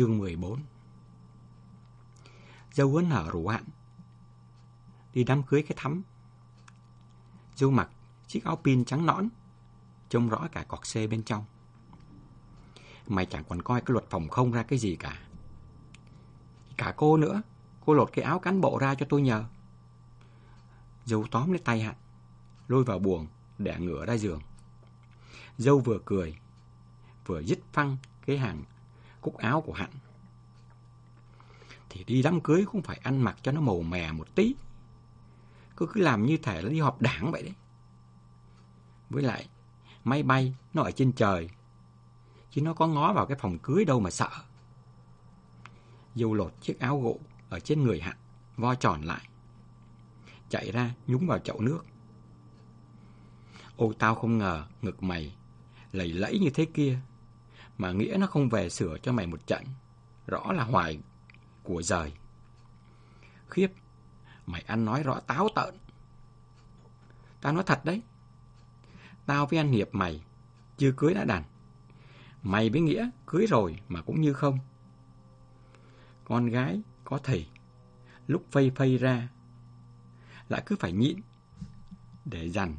Chương 14 Dâu hớn hở rủ hạn Đi đám cưới cái thắm. Dâu mặc chiếc áo pin trắng nõn, Trông rõ cả cọc xe bên trong. Mày chẳng còn coi cái luật phòng không ra cái gì cả. Cả cô nữa, Cô lột cái áo cán bộ ra cho tôi nhờ. Dâu tóm lấy tay hạn Lôi vào buồng Để ngửa ra giường. Dâu vừa cười, Vừa dứt phăng cái hàng cúc áo của Hạnh. Thì đi đám cưới cũng phải ăn mặc cho nó màu mè một tí. Cứ cứ làm như thể là đi họp đảng vậy đấy. Với lại, máy bay nó ở trên trời. Chứ nó có ngó vào cái phòng cưới đâu mà sợ. Dâu lột chiếc áo gỗ ở trên người Hạnh, vo tròn lại. Chạy ra nhúng vào chậu nước. ô tao không ngờ ngực mày lầy lẫy như thế kia mà nghĩa nó không về sửa cho mày một trận. Rõ là hoài của giời. Khiếp, mày ăn nói rõ táo tợn. Tao nói thật đấy. Tao với anh Hiệp mày, chưa cưới đã đàn. Mày với Nghĩa cưới rồi mà cũng như không. Con gái có thể lúc phây phây ra, lại cứ phải nhịn để dằn.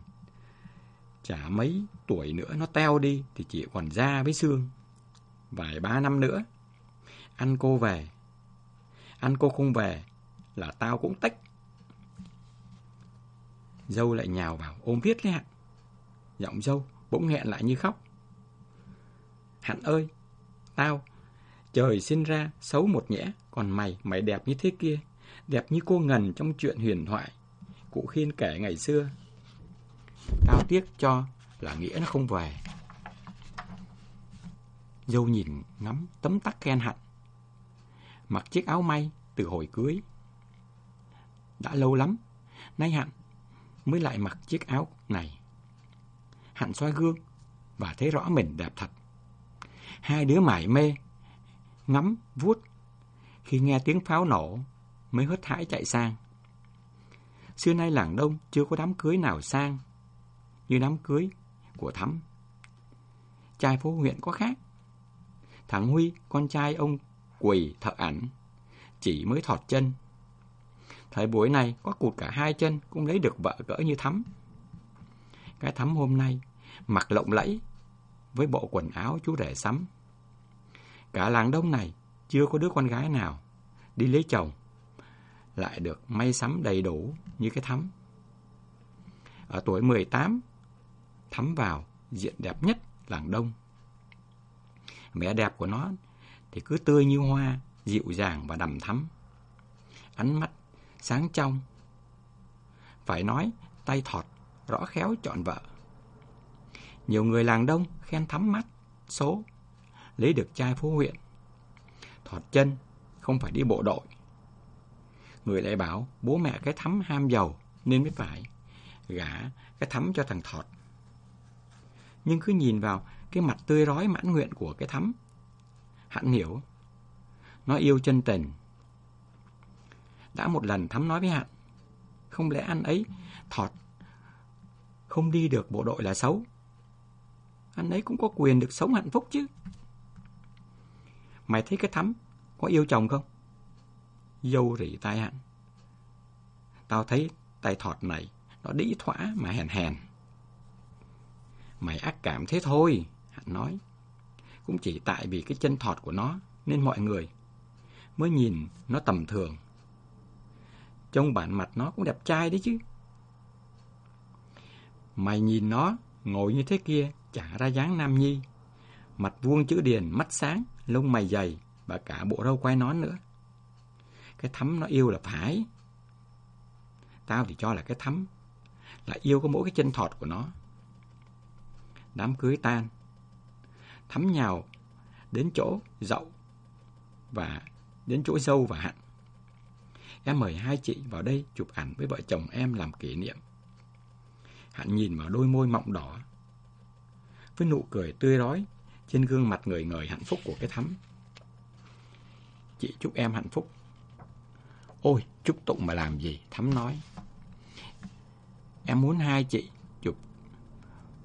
Chả mấy tuổi nữa nó teo đi thì chỉ còn da với xương vài ba năm nữa. Anh cô về. Anh cô không về là tao cũng tách. Dâu lại nhào vào ôm viết lấy Hạn. Giọng dâu bỗng nghẹn lại như khóc. Hạn ơi, tao, trời sinh ra xấu một nhẽ, còn mày, mày đẹp như thế kia, đẹp như cô Ngần trong chuyện huyền thoại, cụ khiên kể ngày xưa. Tao tiếc cho là nghĩa nó không về. Dâu nhìn ngắm tấm tắc khen hạnh. Mặc chiếc áo may từ hồi cưới. Đã lâu lắm, nay Hạnh mới lại mặc chiếc áo này. Hạnh soi gương và thấy rõ mình đẹp thật. Hai đứa mải mê, ngắm, vuốt. Khi nghe tiếng pháo nổ, mới hớt hãi chạy sang. Xưa nay làng đông chưa có đám cưới nào sang như đám cưới của Thắm. Trai phố huyện có khác. Thằng Huy, con trai ông quỳ thợ ảnh, chỉ mới thọt chân. Thời buổi này có cụt cả hai chân cũng lấy được vợ cỡ như thắm. Cái thắm hôm nay mặc lộng lẫy với bộ quần áo chú rể sắm. Cả làng đông này chưa có đứa con gái nào đi lấy chồng lại được may sắm đầy đủ như cái thắm. Ở tuổi 18, thắm vào diện đẹp nhất làng đông vẻ đẹp của nó thì cứ tươi như hoa, dịu dàng và đầm thắm. Ánh mắt sáng trong. Phải nói, tay thọt, rõ khéo chọn vợ. Nhiều người làng đông khen thắm mắt, số, lấy được trai phố huyện. Thọt chân, không phải đi bộ đội. Người lại bảo bố mẹ cái thắm ham giàu nên mới phải gả cái thắm cho thằng Thọt. Nhưng cứ nhìn vào cái mặt tươi rói mãn nguyện của cái thắm. Hẳn hiểu, nó yêu chân tình. Đã một lần thắm nói với Hạnh, không lẽ anh ấy thọt không đi được bộ đội là xấu. Anh ấy cũng có quyền được sống hạnh phúc chứ. Mày thấy cái thắm có yêu chồng không? Dâu rỉ tai hạnh. Tao thấy tay thọt này nó đĩ thỏa mà hèn hèn. Mày ác cảm thế thôi. Hạnh nói. Cũng chỉ tại vì cái chân thọt của nó nên mọi người mới nhìn nó tầm thường. Trông bản mặt nó cũng đẹp trai đấy chứ. Mày nhìn nó ngồi như thế kia chả ra dáng nam nhi. Mặt vuông chữ điền, mắt sáng, lông mày dày và cả bộ râu quai nón nữa. Cái thắm nó yêu là phải. Tao thì cho là cái thắm là yêu có mỗi cái chân thọt của nó. Đám cưới tan, thắm nhào đến chỗ dậu và đến chỗ dâu và hạnh. Em mời hai chị vào đây chụp ảnh với vợ chồng em làm kỷ niệm. Hạnh nhìn vào đôi môi mọng đỏ với nụ cười tươi rói trên gương mặt người người hạnh phúc của cái thắm. Chị chúc em hạnh phúc. Ôi, chúc tụng mà làm gì? Thắm nói. Em muốn hai chị chụp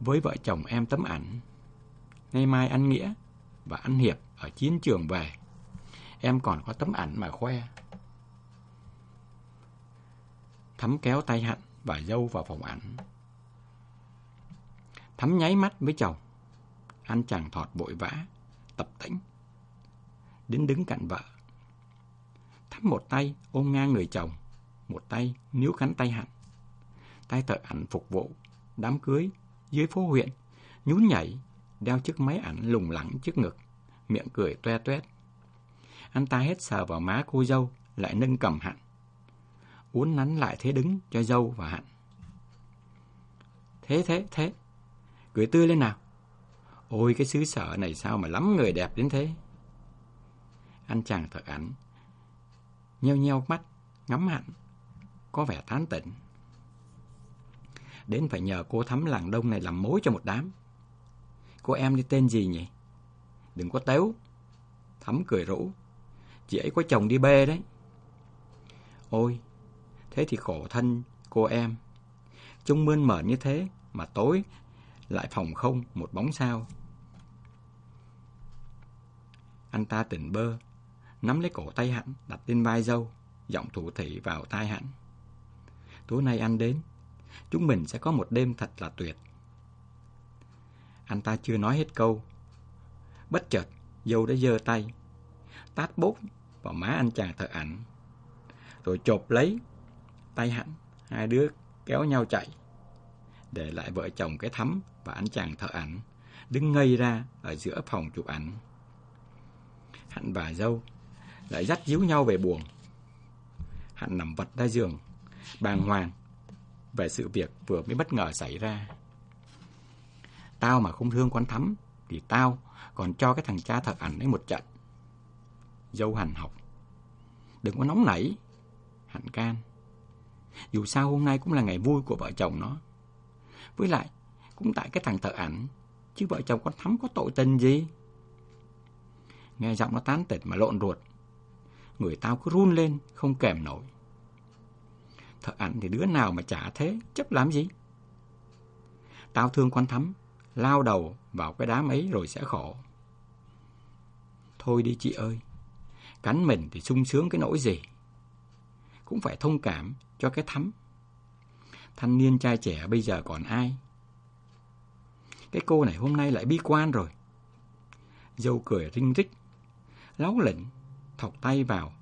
với vợ chồng em tấm ảnh. Ngày mai anh Nghĩa và anh Hiệp ở chiến trường về. em còn có tấm ảnh mà khoe. Thắm kéo tay Hạnh và dâu vào phòng ảnh. Thắm nháy mắt với chồng. Anh chàng thọt vội vã, tập tĩnh. Đến đứng cạnh vợ. Thắm một tay ôm ngang người chồng, một tay níu cánh tay Hạnh. Tay thợ ảnh phục vụ, đám cưới, dưới phố huyện, nhún nhảy, đeo chiếc máy ảnh lùng lẳng trước ngực, miệng cười toe toét. Anh ta hết sờ vào má cô dâu, lại nâng cầm Hạnh. Uốn nắn lại thế đứng cho dâu và Hạnh. Thế thế thế, cười tươi lên nào. Ôi cái xứ sở này sao mà lắm người đẹp đến thế. Anh chàng thật ảnh, nheo nheo mắt, ngắm Hạnh, có vẻ tán tỉnh. Đến phải nhờ cô thắm làng đông này làm mối cho một đám. Cô em đi tên gì nhỉ? Đừng có tếu. Thắm cười rũ. Chị ấy có chồng đi bê đấy. Ôi, thế thì khổ thân cô em. Trung mơn mởn như thế mà tối lại phòng không một bóng sao. Anh ta tỉnh bơ, nắm lấy cổ tay hẳn, đặt lên vai dâu, giọng thủ thị vào tai hẳn. Tối nay anh đến, chúng mình sẽ có một đêm thật là tuyệt. Anh ta chưa nói hết câu. Bất chợt, dâu đã giơ tay, tát bốp vào má anh chàng thợ ảnh. Rồi chộp lấy tay hắn, hai đứa kéo nhau chạy. Để lại vợ chồng cái thắm và anh chàng thợ ảnh, đứng ngây ra ở giữa phòng chụp ảnh. Hạnh và dâu lại dắt díu nhau về buồng. Hạnh nằm vật ra giường, bàng hoàng về sự việc vừa mới bất ngờ xảy ra. Tao mà không thương con thắm thì tao còn cho cái thằng cha thật ảnh ấy một trận. Dâu hành học. Đừng có nóng nảy. Hạnh can. Dù sao hôm nay cũng là ngày vui của vợ chồng nó. Với lại, cũng tại cái thằng thợ ảnh, chứ vợ chồng con thắm có tội tình gì. Nghe giọng nó tán tịch mà lộn ruột. Người tao cứ run lên, không kèm nổi. Thợ ảnh thì đứa nào mà chả thế, chấp làm gì? Tao thương con thắm, lao đầu vào cái đám ấy rồi sẽ khổ. Thôi đi chị ơi, cắn mình thì sung sướng cái nỗi gì. Cũng phải thông cảm cho cái thắm. Thanh niên trai trẻ bây giờ còn ai? Cái cô này hôm nay lại bi quan rồi. Dâu cười rinh rích, láu lỉnh, thọc tay vào.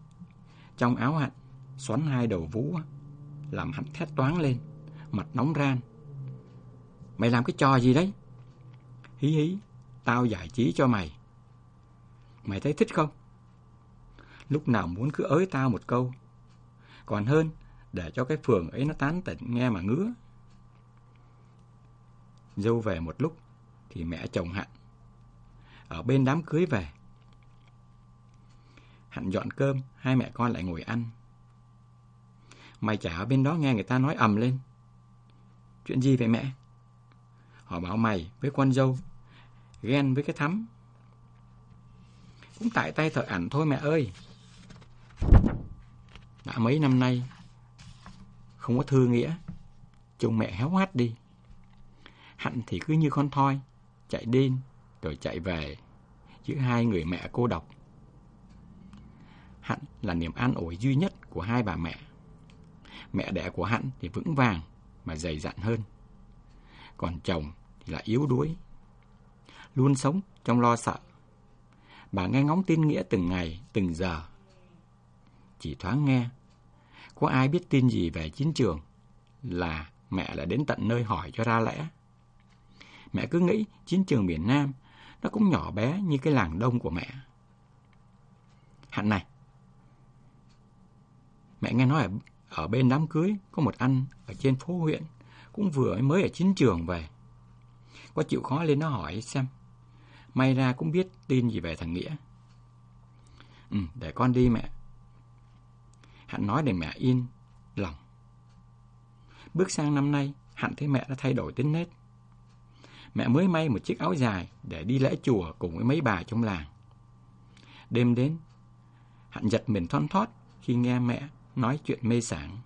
Trong áo hạnh, xoắn hai đầu vú, làm hạnh thét toáng lên, mặt nóng ran. Mày làm cái trò gì đấy? Hí hí, tao giải trí cho mày. Mày thấy thích không? Lúc nào muốn cứ ới tao một câu. Còn hơn, để cho cái phường ấy nó tán tỉnh nghe mà ngứa. Dâu về một lúc, thì mẹ chồng Hạnh. Ở bên đám cưới về. Hạnh dọn cơm, hai mẹ con lại ngồi ăn. Mày chả ở bên đó nghe người ta nói ầm lên. Chuyện gì vậy mẹ? Họ bảo mày với con dâu ghen với cái thắm. Cũng tại tay thợ ảnh thôi mẹ ơi. Đã mấy năm nay, không có thư nghĩa, chồng mẹ héo hắt đi. Hạnh thì cứ như con thoi, chạy đêm rồi chạy về giữa hai người mẹ cô độc. Hạnh là niềm an ủi duy nhất của hai bà mẹ. Mẹ đẻ của Hạnh thì vững vàng mà dày dặn hơn. Còn chồng là yếu đuối, luôn sống trong lo sợ. Bà nghe ngóng tin nghĩa từng ngày, từng giờ. Chỉ thoáng nghe, có ai biết tin gì về chiến trường là mẹ lại đến tận nơi hỏi cho ra lẽ. Mẹ cứ nghĩ chiến trường miền Nam nó cũng nhỏ bé như cái làng đông của mẹ. Hạnh này, mẹ nghe nói ở, ở bên đám cưới có một anh ở trên phố huyện cũng vừa mới ở chiến trường về. Có chịu khó lên nó hỏi xem May ra cũng biết tin gì về thằng Nghĩa. Ừ, để con đi mẹ. Hạnh nói để mẹ yên lòng. Bước sang năm nay, Hạnh thấy mẹ đã thay đổi tính nết. Mẹ mới may một chiếc áo dài để đi lễ chùa cùng với mấy bà trong làng. Đêm đến, Hạnh giật mình thon thót khi nghe mẹ nói chuyện mê sảng.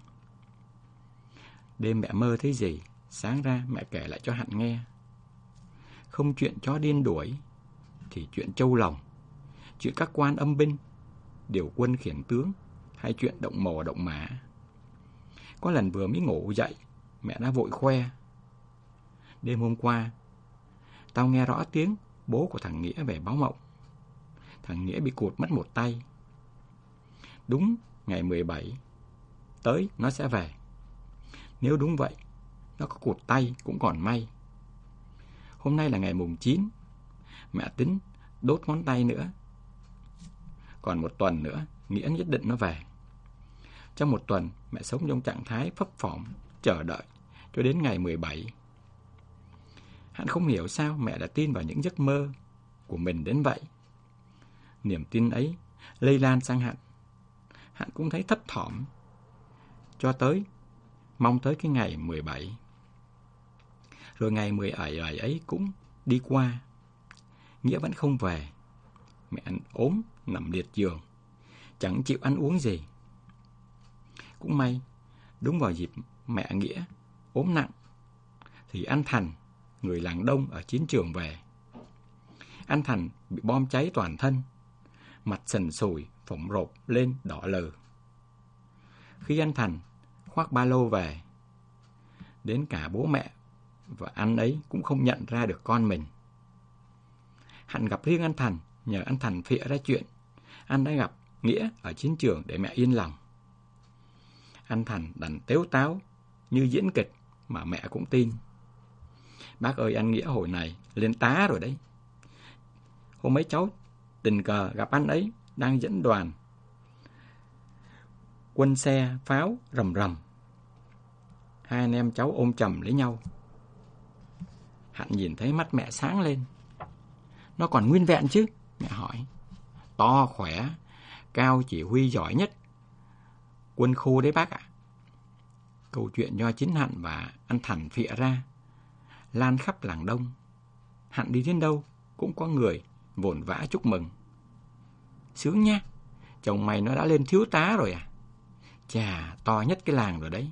Đêm mẹ mơ thấy gì, sáng ra mẹ kể lại cho Hạnh nghe. Không chuyện chó điên đuổi, thì chuyện châu lòng, chuyện các quan âm binh, điều quân khiển tướng hay chuyện động mồ động mã. Có lần vừa mới ngủ dậy, mẹ đã vội khoe. Đêm hôm qua, tao nghe rõ tiếng bố của thằng Nghĩa về báo mộng. Thằng Nghĩa bị cụt mất một tay. Đúng ngày 17, tới nó sẽ về. Nếu đúng vậy, nó có cụt tay cũng còn may. Hôm nay là ngày mùng 9, mẹ tính đốt ngón tay nữa. Còn một tuần nữa, Nghĩa nhất định nó về. Trong một tuần, mẹ sống trong trạng thái phấp phỏng, chờ đợi, cho đến ngày 17. Hắn không hiểu sao mẹ đã tin vào những giấc mơ của mình đến vậy. Niềm tin ấy lây lan sang hạn hạn cũng thấy thấp thỏm. Cho tới, mong tới cái ngày 17. Rồi ngày 17 ấy cũng đi qua. Nghĩa vẫn không về. Mẹ anh ốm, nằm liệt giường. Chẳng chịu ăn uống gì. Cũng may, đúng vào dịp mẹ Nghĩa ốm nặng, thì anh Thành, người làng đông ở chiến trường về. Anh Thành bị bom cháy toàn thân, mặt sần sùi, phồng rộp lên đỏ lờ. Khi anh Thành khoác ba lô về, đến cả bố mẹ và anh ấy cũng không nhận ra được con mình. Hạnh gặp riêng anh Thành, nhờ anh Thành phịa ra chuyện. Anh đã gặp Nghĩa ở chiến trường để mẹ yên lòng. Anh Thành đành tếu táo như diễn kịch mà mẹ cũng tin. Bác ơi anh Nghĩa hồi này lên tá rồi đấy. Hôm mấy cháu tình cờ gặp anh ấy đang dẫn đoàn. Quân xe, pháo, rầm rầm. Hai anh em cháu ôm chầm lấy nhau. Hạnh nhìn thấy mắt mẹ sáng lên. Nó còn nguyên vẹn chứ? Mẹ hỏi. To, khỏe, cao chỉ huy giỏi nhất. Quân khu đấy bác ạ. Câu chuyện do chính Hạnh và anh Thành phịa ra. Lan khắp làng đông. Hạnh đi đến đâu cũng có người vồn vã chúc mừng. Sướng nha, chồng mày nó đã lên thiếu tá rồi à? Chà, to nhất cái làng rồi đấy.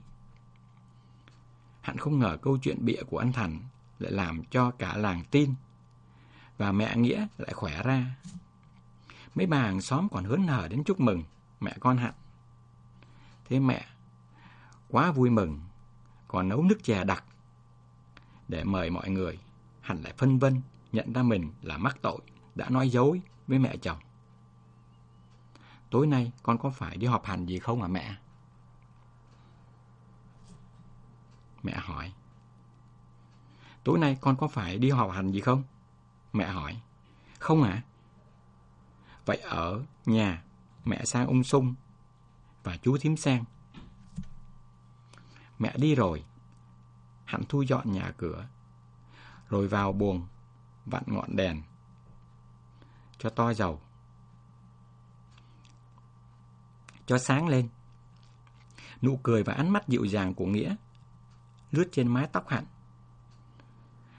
Hạnh không ngờ câu chuyện bịa của anh Thành lại làm cho cả làng tin. Và mẹ Nghĩa lại khỏe ra. Mấy bà hàng xóm còn hớn hở đến chúc mừng mẹ con Hạnh. Thế mẹ quá vui mừng, còn nấu nước chè đặc để mời mọi người. Hạnh lại phân vân, nhận ra mình là mắc tội, đã nói dối với mẹ chồng. Tối nay con có phải đi họp hành gì không hả mẹ? Mẹ hỏi. Tối nay con có phải đi họp hành gì không? Mẹ hỏi. Không ạ. À? Vậy ở nhà mẹ sang ung sung và chú thím sang. Mẹ đi rồi. Hạnh thu dọn nhà cửa. Rồi vào buồng, vặn ngọn đèn. Cho to dầu. Cho sáng lên. Nụ cười và ánh mắt dịu dàng của Nghĩa lướt trên mái tóc Hạnh.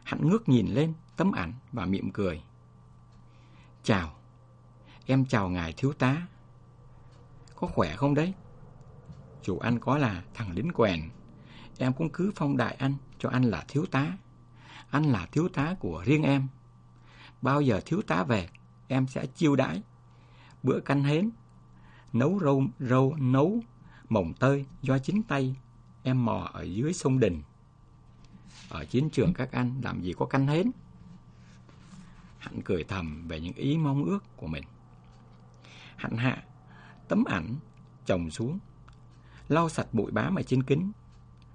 Hắn ngước nhìn lên tấm ảnh và mỉm cười. Chào, em chào ngài thiếu tá. Có khỏe không đấy? Chủ anh có là thằng lính quèn, em cũng cứ phong đại anh cho anh là thiếu tá. Anh là thiếu tá của riêng em. Bao giờ thiếu tá về, em sẽ chiêu đãi. Bữa canh hến, nấu rau, rau nấu mồng tơi do chính tay em mò ở dưới sông Đình. Ở chiến trường các anh làm gì có canh hến. Hạnh cười thầm về những ý mong ước của mình. Hạnh hạ tấm ảnh chồng xuống, lau sạch bụi bám ở trên kính.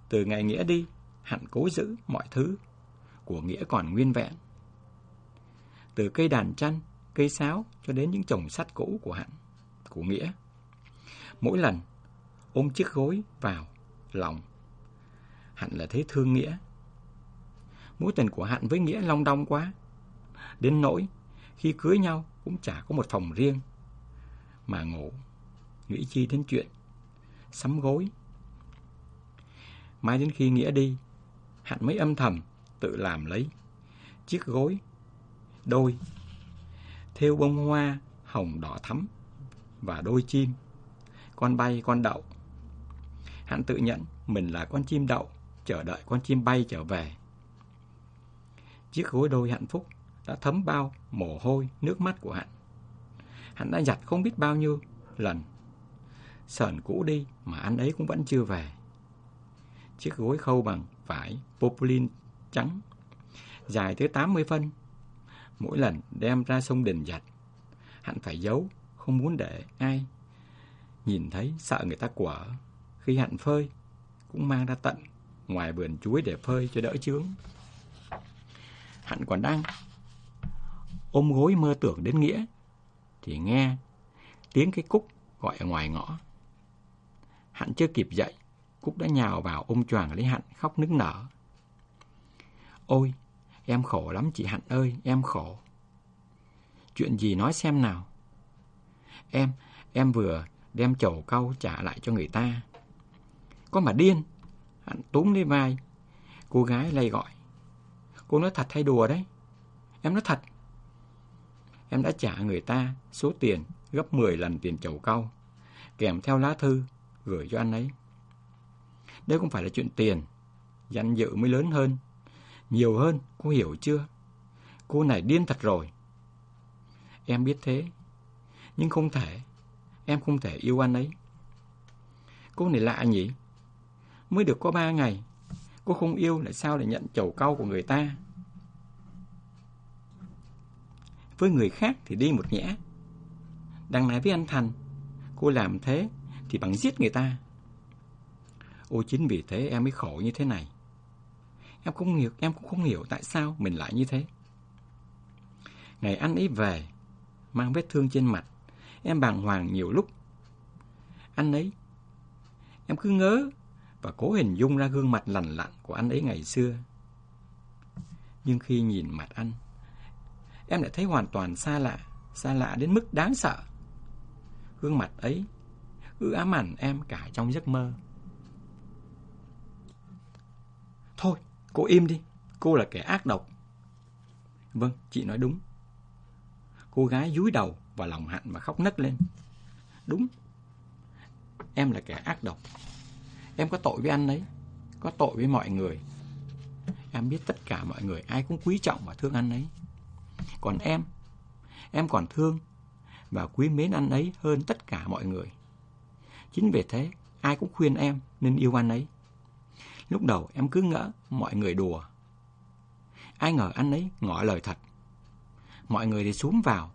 Từ ngày Nghĩa đi, Hạnh cố giữ mọi thứ của Nghĩa còn nguyên vẹn. Từ cây đàn tranh, cây sáo cho đến những chồng sắt cũ của Hạnh, của Nghĩa. Mỗi lần ôm chiếc gối vào lòng, Hạnh là thấy thương Nghĩa. Mối tình của Hạnh với Nghĩa long đong quá. Đến nỗi khi cưới nhau cũng chả có một phòng riêng mà ngủ nghĩ chi đến chuyện sắm gối. Mai đến khi Nghĩa đi, Hạnh mới âm thầm tự làm lấy chiếc gối đôi thêu bông hoa hồng đỏ thắm và đôi chim con bay con đậu hạnh tự nhận mình là con chim đậu chờ đợi con chim bay trở về chiếc gối đôi hạnh phúc đã thấm bao mồ hôi nước mắt của hạnh hạnh đã giặt không biết bao nhiêu lần. Sờn cũ đi mà anh ấy cũng vẫn chưa về. Chiếc gối khâu bằng vải poplin trắng, dài tới 80 phân. Mỗi lần đem ra sông đình giặt, hắn phải giấu, không muốn để ai nhìn thấy sợ người ta quở. Khi hạnh phơi, cũng mang ra tận ngoài vườn chuối để phơi cho đỡ chướng. Hạnh còn đang ôm gối mơ tưởng đến Nghĩa, thì nghe tiếng cái Cúc gọi ở ngoài ngõ. Hạnh chưa kịp dậy, Cúc đã nhào vào ôm choàng lấy Hạnh khóc nức nở. Ôi, em khổ lắm chị Hạnh ơi, em khổ. Chuyện gì nói xem nào. Em, em vừa đem chầu cau trả lại cho người ta. Có mà điên. Hạnh túm lấy vai. Cô gái lay gọi. Cô nói thật hay đùa đấy? Em nói thật. Em đã trả người ta số tiền gấp 10 lần tiền chầu cau, kèm theo lá thư gửi cho anh ấy. Đây không phải là chuyện tiền, danh dự mới lớn hơn. Nhiều hơn, cô hiểu chưa? Cô này điên thật rồi. Em biết thế, nhưng không thể, em không thể yêu anh ấy. Cô này lạ nhỉ? Mới được có ba ngày, cô không yêu lại sao để nhận chầu cau của người ta? Với người khác thì đi một nhẽ. Đằng này với anh Thành, cô làm thế thì bằng giết người ta. Ô chính vì thế em mới khổ như thế này. Em cũng hiểu, em cũng không hiểu tại sao mình lại như thế. Ngày anh ấy về, mang vết thương trên mặt, em bàng hoàng nhiều lúc. Anh ấy, em cứ ngớ và cố hình dung ra gương mặt lành lặn của anh ấy ngày xưa. Nhưng khi nhìn mặt anh, em lại thấy hoàn toàn xa lạ, xa lạ đến mức đáng sợ. Gương mặt ấy cứ ám ảnh em cả trong giấc mơ. Thôi, cô im đi, cô là kẻ ác độc. Vâng, chị nói đúng. Cô gái dúi đầu vào lòng Hạnh mà khóc nấc lên. Đúng, em là kẻ ác độc. Em có tội với anh ấy, có tội với mọi người. Em biết tất cả mọi người ai cũng quý trọng và thương anh ấy. Còn em, em còn thương và quý mến anh ấy hơn tất cả mọi người. Chính vì thế, ai cũng khuyên em nên yêu anh ấy. Lúc đầu em cứ ngỡ mọi người đùa. Ai ngờ anh ấy ngỏ lời thật. Mọi người thì xuống vào,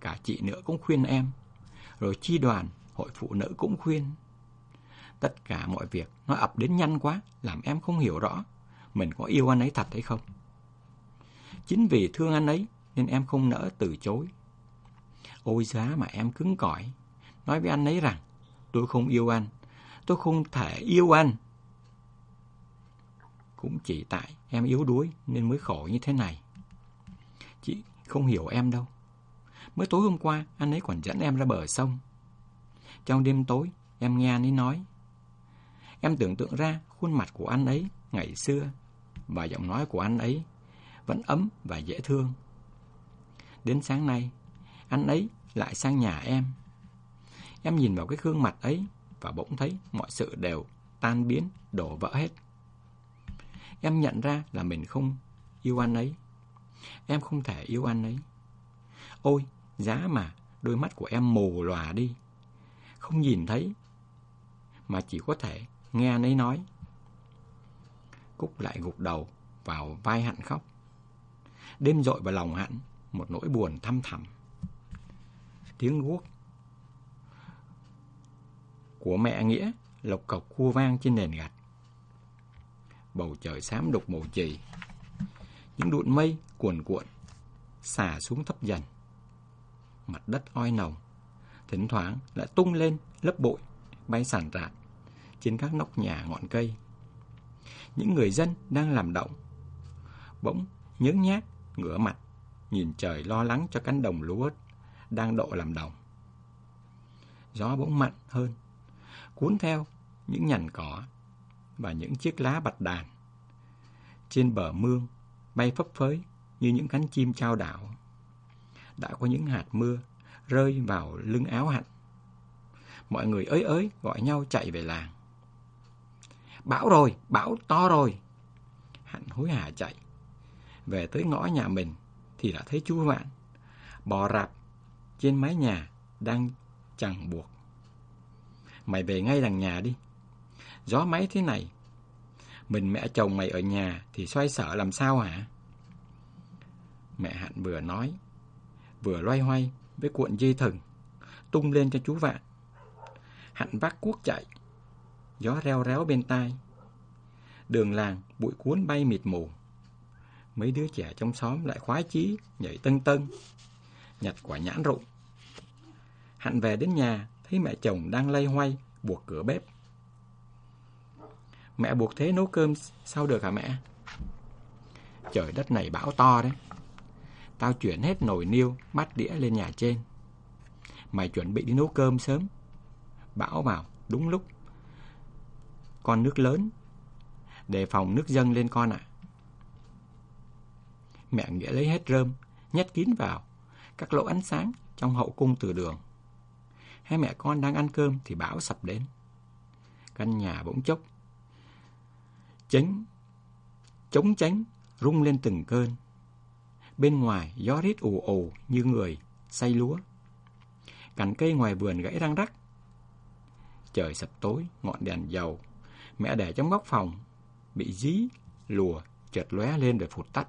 cả chị nữa cũng khuyên em. Rồi chi đoàn, hội phụ nữ cũng khuyên. Tất cả mọi việc nó ập đến nhanh quá, làm em không hiểu rõ mình có yêu anh ấy thật hay không. Chính vì thương anh ấy nên em không nỡ từ chối. Ôi giá mà em cứng cỏi, nói với anh ấy rằng tôi không yêu anh, tôi không thể yêu anh. Cũng chỉ tại em yếu đuối nên mới khổ như thế này. Chị không hiểu em đâu. Mới tối hôm qua, anh ấy còn dẫn em ra bờ sông. Trong đêm tối, em nghe anh ấy nói. Em tưởng tượng ra khuôn mặt của anh ấy ngày xưa và giọng nói của anh ấy vẫn ấm và dễ thương. Đến sáng nay, anh ấy lại sang nhà em. Em nhìn vào cái gương mặt ấy và bỗng thấy mọi sự đều tan biến, đổ vỡ hết. Em nhận ra là mình không yêu anh ấy. Em không thể yêu anh ấy. Ôi, giá mà đôi mắt của em mù lòa đi. Không nhìn thấy, mà chỉ có thể nghe anh ấy nói. Cúc lại gục đầu vào vai Hạnh khóc. Đêm dội vào lòng Hạnh một nỗi buồn thăm thẳm. Tiếng guốc của mẹ Nghĩa lộc cọc cua vang trên nền gạch. Bầu trời xám đục màu chì. Những đụn mây cuồn cuộn xả xuống thấp dần. Mặt đất oi nồng, thỉnh thoảng lại tung lên lớp bụi bay sàn rạt trên các nóc nhà ngọn cây. Những người dân đang làm động, bỗng nhớ nhát ngửa mặt nhìn trời lo lắng cho cánh đồng lúa đang độ làm đồng. Gió bỗng mạnh hơn, cuốn theo những nhành cỏ và những chiếc lá bạch đàn. Trên bờ mương bay phấp phới như những cánh chim trao đảo. Đã có những hạt mưa rơi vào lưng áo hạnh. Mọi người ới ới gọi nhau chạy về làng. Bão rồi, bão to rồi. Hạnh hối hả chạy. Về tới ngõ nhà mình thì đã thấy chú Vạn bò rạp trên mái nhà đang chẳng buộc Mày về ngay đằng nhà đi. Gió máy thế này. Mình mẹ chồng mày ở nhà thì xoay sở làm sao hả? Mẹ Hạnh vừa nói, vừa loay hoay với cuộn dây thừng, tung lên cho chú Vạn. Hạnh vác cuốc chạy, gió reo réo bên tai. Đường làng bụi cuốn bay mịt mù. Mấy đứa trẻ trong xóm lại khoái chí, nhảy tân tân, nhặt quả nhãn rụng. Hạnh về đến nhà, thấy mẹ chồng đang lay hoay, buộc cửa bếp. Mẹ buộc thế nấu cơm sao được hả mẹ? Trời đất này bão to đấy. Tao chuyển hết nồi niêu, bát đĩa lên nhà trên. Mày chuẩn bị đi nấu cơm sớm. Bão vào, đúng lúc. Con nước lớn. Đề phòng nước dâng lên con ạ. Mẹ Nghĩa lấy hết rơm, nhét kín vào, các lỗ ánh sáng trong hậu cung từ đường. Hai mẹ con đang ăn cơm thì bão sập đến. Căn nhà bỗng chốc. Chánh, chống tránh, rung lên từng cơn. Bên ngoài gió rít ù ù như người say lúa. Cành cây ngoài vườn gãy răng rắc. Trời sập tối, ngọn đèn dầu. Mẹ để trong góc phòng, bị dí, lùa, chợt lóe lên rồi phụt tắt.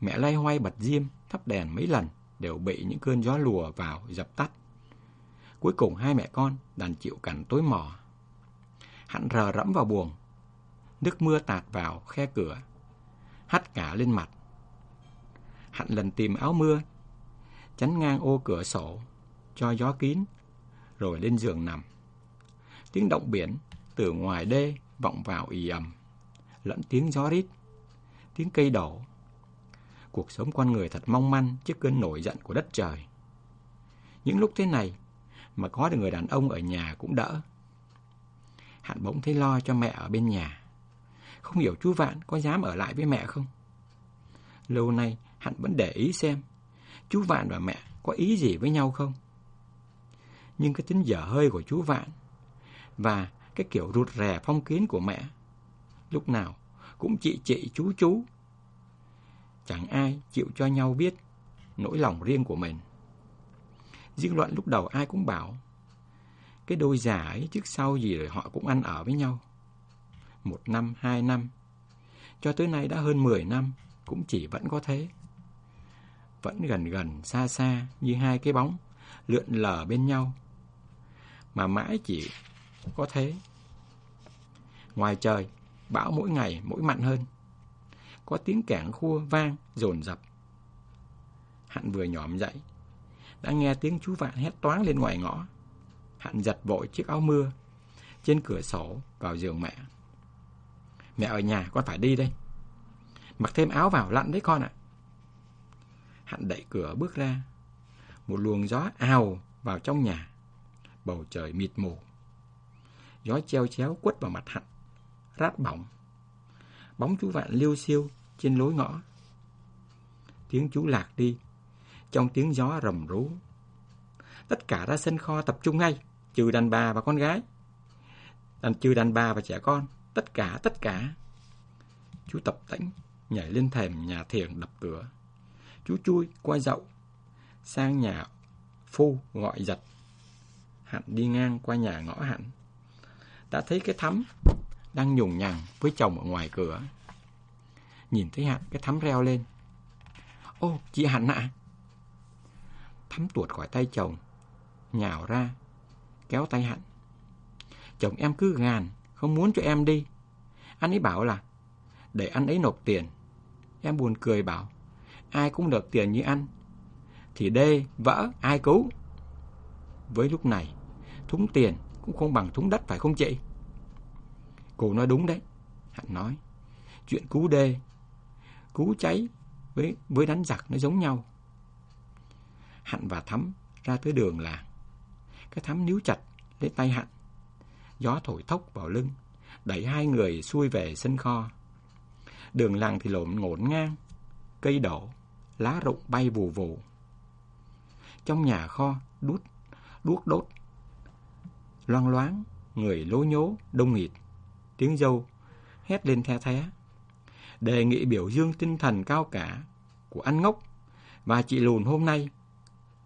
Mẹ lay hoay bật diêm, thắp đèn mấy lần, đều bị những cơn gió lùa vào dập tắt. Cuối cùng hai mẹ con đành chịu cảnh tối mò. Hạnh rờ rẫm vào buồng. Nước mưa tạt vào khe cửa, hắt cả lên mặt. Hạnh lần tìm áo mưa, chắn ngang ô cửa sổ, cho gió kín, rồi lên giường nằm. Tiếng động biển từ ngoài đê vọng vào ì ầm, lẫn tiếng gió rít, tiếng cây đổ. Cuộc sống con người thật mong manh trước cơn nổi giận của đất trời. Những lúc thế này mà có được người đàn ông ở nhà cũng đỡ. Hạnh bỗng thấy lo cho mẹ ở bên nhà. Không hiểu chú Vạn có dám ở lại với mẹ không? Lâu nay Hạnh vẫn để ý xem chú Vạn và mẹ có ý gì với nhau không. Nhưng cái tính dở hơi của chú Vạn và cái kiểu rụt rè phong kiến của mẹ lúc nào cũng chị chị chú chú. Chẳng ai chịu cho nhau biết nỗi lòng riêng của mình. Riêng luận lúc đầu ai cũng bảo cái đôi giả ấy trước sau gì rồi họ cũng ăn ở với nhau. Một năm, hai năm, cho tới nay đã hơn 10 năm, cũng chỉ vẫn có thế vẫn gần gần xa xa như hai cái bóng lượn lờ bên nhau. Mà mãi chỉ có thế. Ngoài trời, bão mỗi ngày mỗi mặn hơn. Có tiếng cảng khua vang dồn dập. hạn vừa nhòm dậy, đã nghe tiếng chú Vạn hét toáng lên ngoài ngõ. hạn giật vội chiếc áo mưa trên cửa sổ vào giường mẹ. Mẹ ở nhà, con phải đi đây. Mặc thêm áo vào lặn đấy con ạ. hạn đẩy cửa bước ra. Một luồng gió ào vào trong nhà. Bầu trời mịt mù. Gió treo chéo quất vào mặt hắn. Rát bỏng. Bóng chú Vạn liêu xiêu trên lối ngõ. Tiếng chú lạc đi. Trong tiếng gió rầm rú. Tất cả ra sân kho tập trung ngay. Trừ đàn bà và con gái. Đàn trừ đàn bà và trẻ con. Tất cả, tất cả. Chú tập tĩnh, nhảy lên thềm nhà thiền đập cửa. Chú chui qua dậu, sang nhà phu gọi giật. Hạnh đi ngang qua nhà ngõ hạnh. Đã thấy cái thắm đang nhùng nhằng với chồng ở ngoài cửa. Nhìn thấy Hạnh, cái thắm reo lên. Ô, chị Hạnh ạ! Thắm tuột khỏi tay chồng, nhào ra, kéo tay Hạnh. Chồng em cứ gàn, không muốn cho em đi. Anh ấy bảo là, để anh ấy nộp tiền. Em buồn cười bảo, ai cũng được tiền như anh. Thì đê, vỡ, ai cứu? Với lúc này, thúng tiền cũng không bằng thúng đất phải không chị? Cô nói đúng đấy, Hạnh nói. Chuyện cứu đê, cứu cháy với với đánh giặc nó giống nhau. Hạnh và Thắm ra tới đường làng. Cái Thắm níu chặt lấy tay Hạnh. Gió thổi thốc vào lưng, đẩy hai người xuôi về sân kho. Đường làng thì lộn ngổn ngang, cây đổ, lá rụng bay vù vù. Trong nhà kho, đút, đuốc đốt. Loang loáng, người lố nhố, đông nghịt. Tiếng dâu hét lên the thé. Đề nghị biểu dương tinh thần cao cả của anh ngốc và chị lùn hôm nay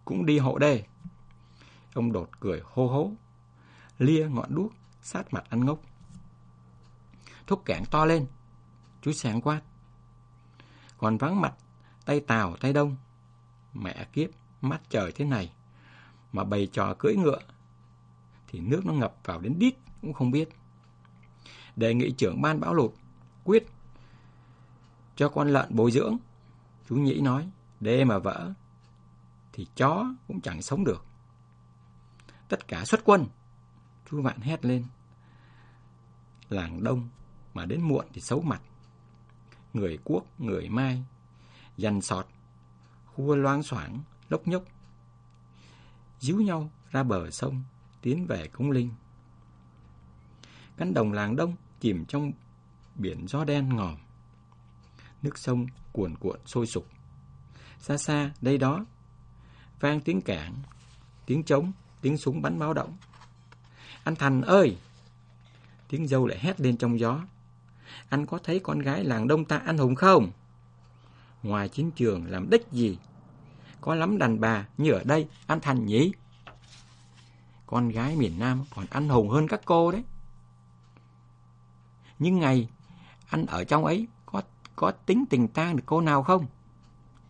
cũng đi hộ đê. Ông đột cười hô hố. lia ngọn đuốc sát mặt ăn ngốc. Thúc cảng to lên, chú sáng quát. Còn vắng mặt, tay tàu, tay đông. Mẹ kiếp, mắt trời thế này. Mà bày trò cưỡi ngựa, thì nước nó ngập vào đến đít cũng không biết. Đề nghị trưởng ban bão lụt, quyết cho con lợn bồi dưỡng. Chú Nhĩ nói, đê mà vỡ, thì chó cũng chẳng sống được. Tất cả xuất quân, chú Vạn hét lên. Làng đông mà đến muộn thì xấu mặt. Người cuốc người mai, dằn sọt, khua loang xoảng, lốc nhốc. Díu nhau ra bờ sông, tiến về cống linh. Cánh đồng làng đông chìm trong biển gió đen ngòm. Nước sông cuồn cuộn sôi sục. Xa xa, đây đó, vang tiếng cảng, tiếng trống, tiếng súng bắn báo động. Anh Thành ơi! Tiếng dâu lại hét lên trong gió. Anh có thấy con gái làng đông ta anh hùng không? Ngoài chiến trường làm đích gì? Có lắm đàn bà như ở đây, anh Thành nhỉ? Con gái miền Nam còn anh hùng hơn các cô đấy. Nhưng ngày anh ở trong ấy có có tính tình tang được cô nào không?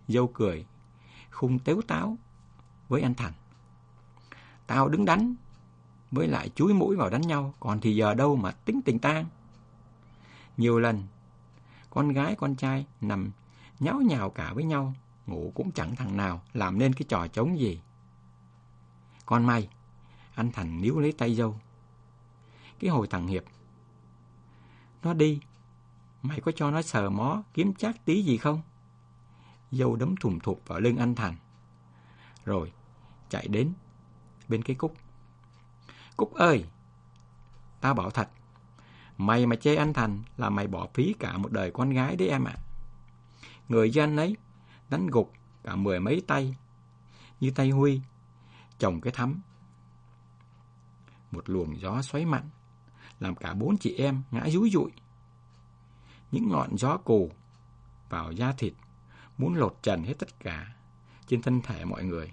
Dâu cười, khung tếu táo với anh Thành. Tao đứng đánh, với lại chúi mũi vào đánh nhau, còn thì giờ đâu mà tính tình tang. Nhiều lần, con gái con trai nằm nháo nhào cả với nhau, ngủ cũng chẳng thằng nào làm nên cái trò trống gì. Con mày, anh Thành níu lấy tay dâu. Cái hồi thằng Hiệp, nó đi, mày có cho nó sờ mó kiếm chắc tí gì không? Dâu đấm thùm thụt vào lưng anh Thành. Rồi, chạy đến bên cái Cúc. Cúc ơi! Tao bảo thật, mày mà chê anh Thành là mày bỏ phí cả một đời con gái đấy em ạ. Người dân ấy đánh gục cả mười mấy tay, như tay Huy, chồng cái thắm. Một luồng gió xoáy mạnh, làm cả bốn chị em ngã rúi rụi. Những ngọn gió cù vào da thịt, muốn lột trần hết tất cả trên thân thể mọi người.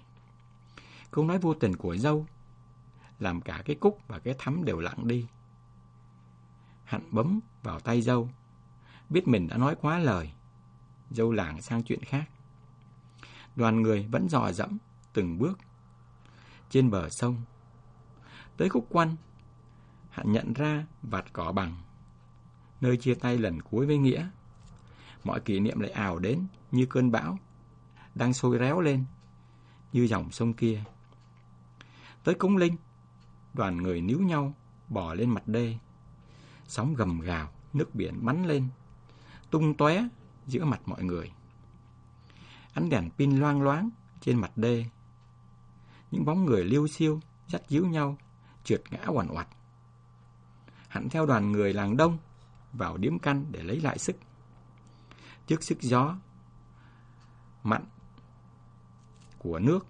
Câu nói vô tình của dâu làm cả cái cúc và cái thắm đều lặng đi. Hạnh bấm vào tay dâu, biết mình đã nói quá lời. Dâu làng sang chuyện khác. Đoàn người vẫn dò dẫm từng bước trên bờ sông. Tới khúc quanh, Hạnh nhận ra vạt cỏ bằng, nơi chia tay lần cuối với Nghĩa. Mọi kỷ niệm lại ảo đến như cơn bão, đang sôi réo lên, như dòng sông kia. Tới cống linh, đoàn người níu nhau, bỏ lên mặt đê. Sóng gầm gào, nước biển bắn lên, tung tóe giữa mặt mọi người. Ánh đèn pin loang loáng trên mặt đê. Những bóng người liêu xiêu, dắt díu nhau, trượt ngã oằn oặt. Hẳn theo đoàn người làng đông vào điếm căn để lấy lại sức. Trước sức gió mặn của nước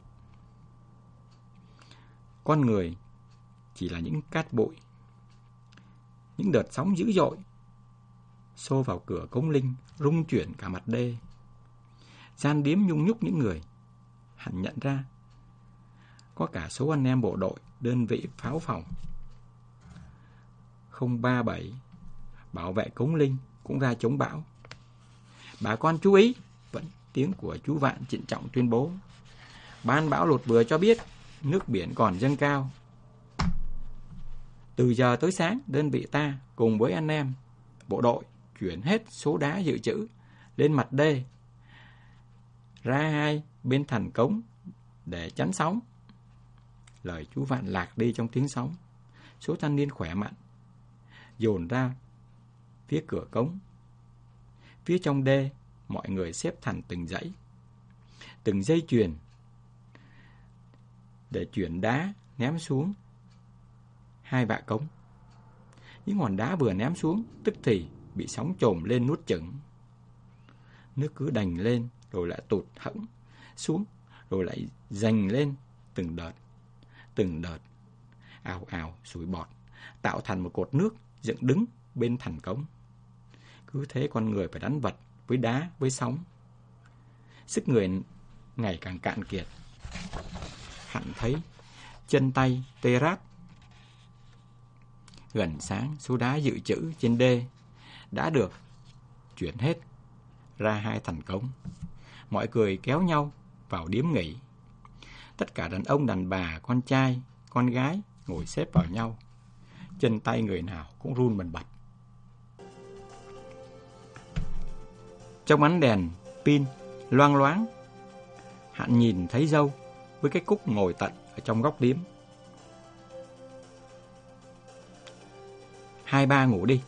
con người chỉ là những cát bụi. Những đợt sóng dữ dội xô vào cửa cống linh, rung chuyển cả mặt đê. Gian điếm nhung nhúc những người. Hẳn nhận ra có cả số anh em bộ đội, đơn vị pháo phòng. 037 bảo vệ cống linh cũng ra chống bão. Bà con chú ý, vẫn tiếng của chú Vạn trịnh trọng tuyên bố. Ban bão lụt vừa cho biết nước biển còn dâng cao. Từ giờ tới sáng, đơn vị ta cùng với anh em, bộ đội chuyển hết số đá dự trữ lên mặt đê, ra hai bên thành cống để chắn sóng. Lời chú Vạn lạc đi trong tiếng sóng. Số thanh niên khỏe mạnh, dồn ra phía cửa cống. Phía trong đê, mọi người xếp thành từng dãy. Từng dây chuyền để chuyển đá ném xuống hai vạ cống. Những hòn đá vừa ném xuống tức thì bị sóng trồm lên nuốt chửng. Nước cứ đành lên rồi lại tụt hẫng xuống rồi lại dành lên từng đợt, từng đợt, ào ào sủi bọt, tạo thành một cột nước dựng đứng bên thành cống. Cứ thế con người phải đánh vật với đá, với sóng. Sức người ngày càng cạn kiệt. Hẳn thấy chân tay tê rát. gần sáng số đá dự trữ trên đê đã được chuyển hết ra hai thành công. Mọi người kéo nhau vào điếm nghỉ. Tất cả đàn ông, đàn bà, con trai, con gái ngồi xếp vào nhau. Chân tay người nào cũng run bần bật. Trong ánh đèn, pin, loang loáng, Hạn nhìn thấy dâu với cái cúc ngồi tận ở trong góc điếm. Hai ba ngủ đi,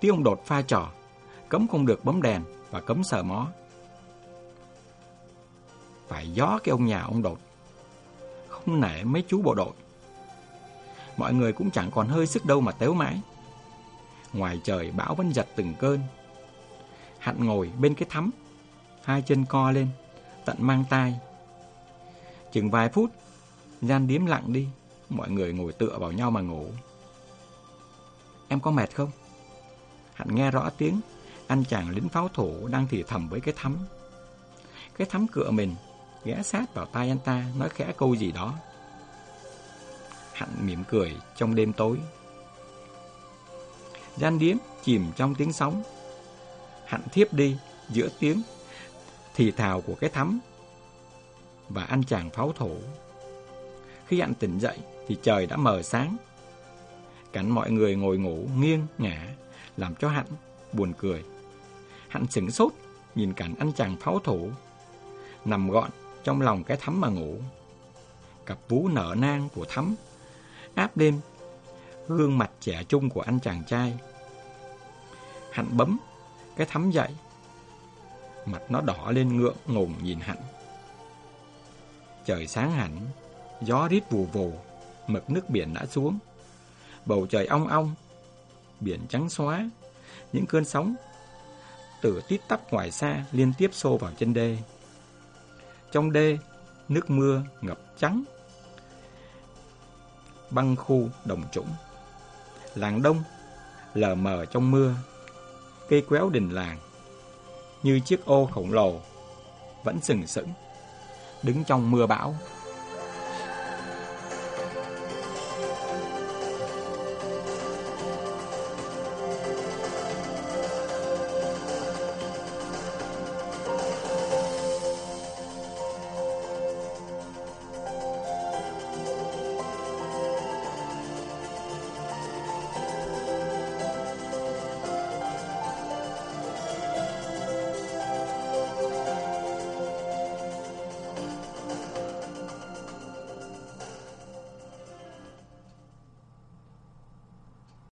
tí ông đột pha trò, cấm không được bấm đèn và cấm sờ mó. Phải gió cái ông nhà ông đột, không nể mấy chú bộ đội. Mọi người cũng chẳng còn hơi sức đâu mà tếu mãi. Ngoài trời bão vẫn giật từng cơn. Hạnh ngồi bên cái thắm, hai chân co lên, tận mang tay. Chừng vài phút, gian điếm lặng đi, mọi người ngồi tựa vào nhau mà ngủ. Em có mệt không? Hạnh nghe rõ tiếng anh chàng lính pháo thủ đang thì thầm với cái thắm. Cái thắm cựa mình, ghé sát vào tay anh ta, nói khẽ câu gì đó. Hạnh mỉm cười trong đêm tối. Gian điếm chìm trong tiếng sóng. Hạnh thiếp đi giữa tiếng thì thào của cái thắm và anh chàng pháo thủ. Khi Hạnh tỉnh dậy thì trời đã mờ sáng. Cảnh mọi người ngồi ngủ nghiêng ngả làm cho Hạnh buồn cười. Hạnh sửng sốt nhìn cảnh anh chàng pháo thủ nằm gọn trong lòng cái thắm mà ngủ. Cặp vú nở nang của thắm áp lên gương mặt trẻ trung của anh chàng trai. Hạnh bấm cái thắm dậy. Mặt nó đỏ lên ngượng ngùng nhìn Hạnh. Trời sáng hẳn, gió rít vù vù, mực nước biển đã xuống. Bầu trời ong ong, biển trắng xóa, những cơn sóng từ tít tắp ngoài xa liên tiếp xô vào chân đê. Trong đê, nước mưa ngập trắng. Băng khu đồng trũng. Làng đông lờ mờ trong mưa. Cây quéo đình làng như chiếc ô khổng lồ vẫn sừng sững đứng trong mưa bão.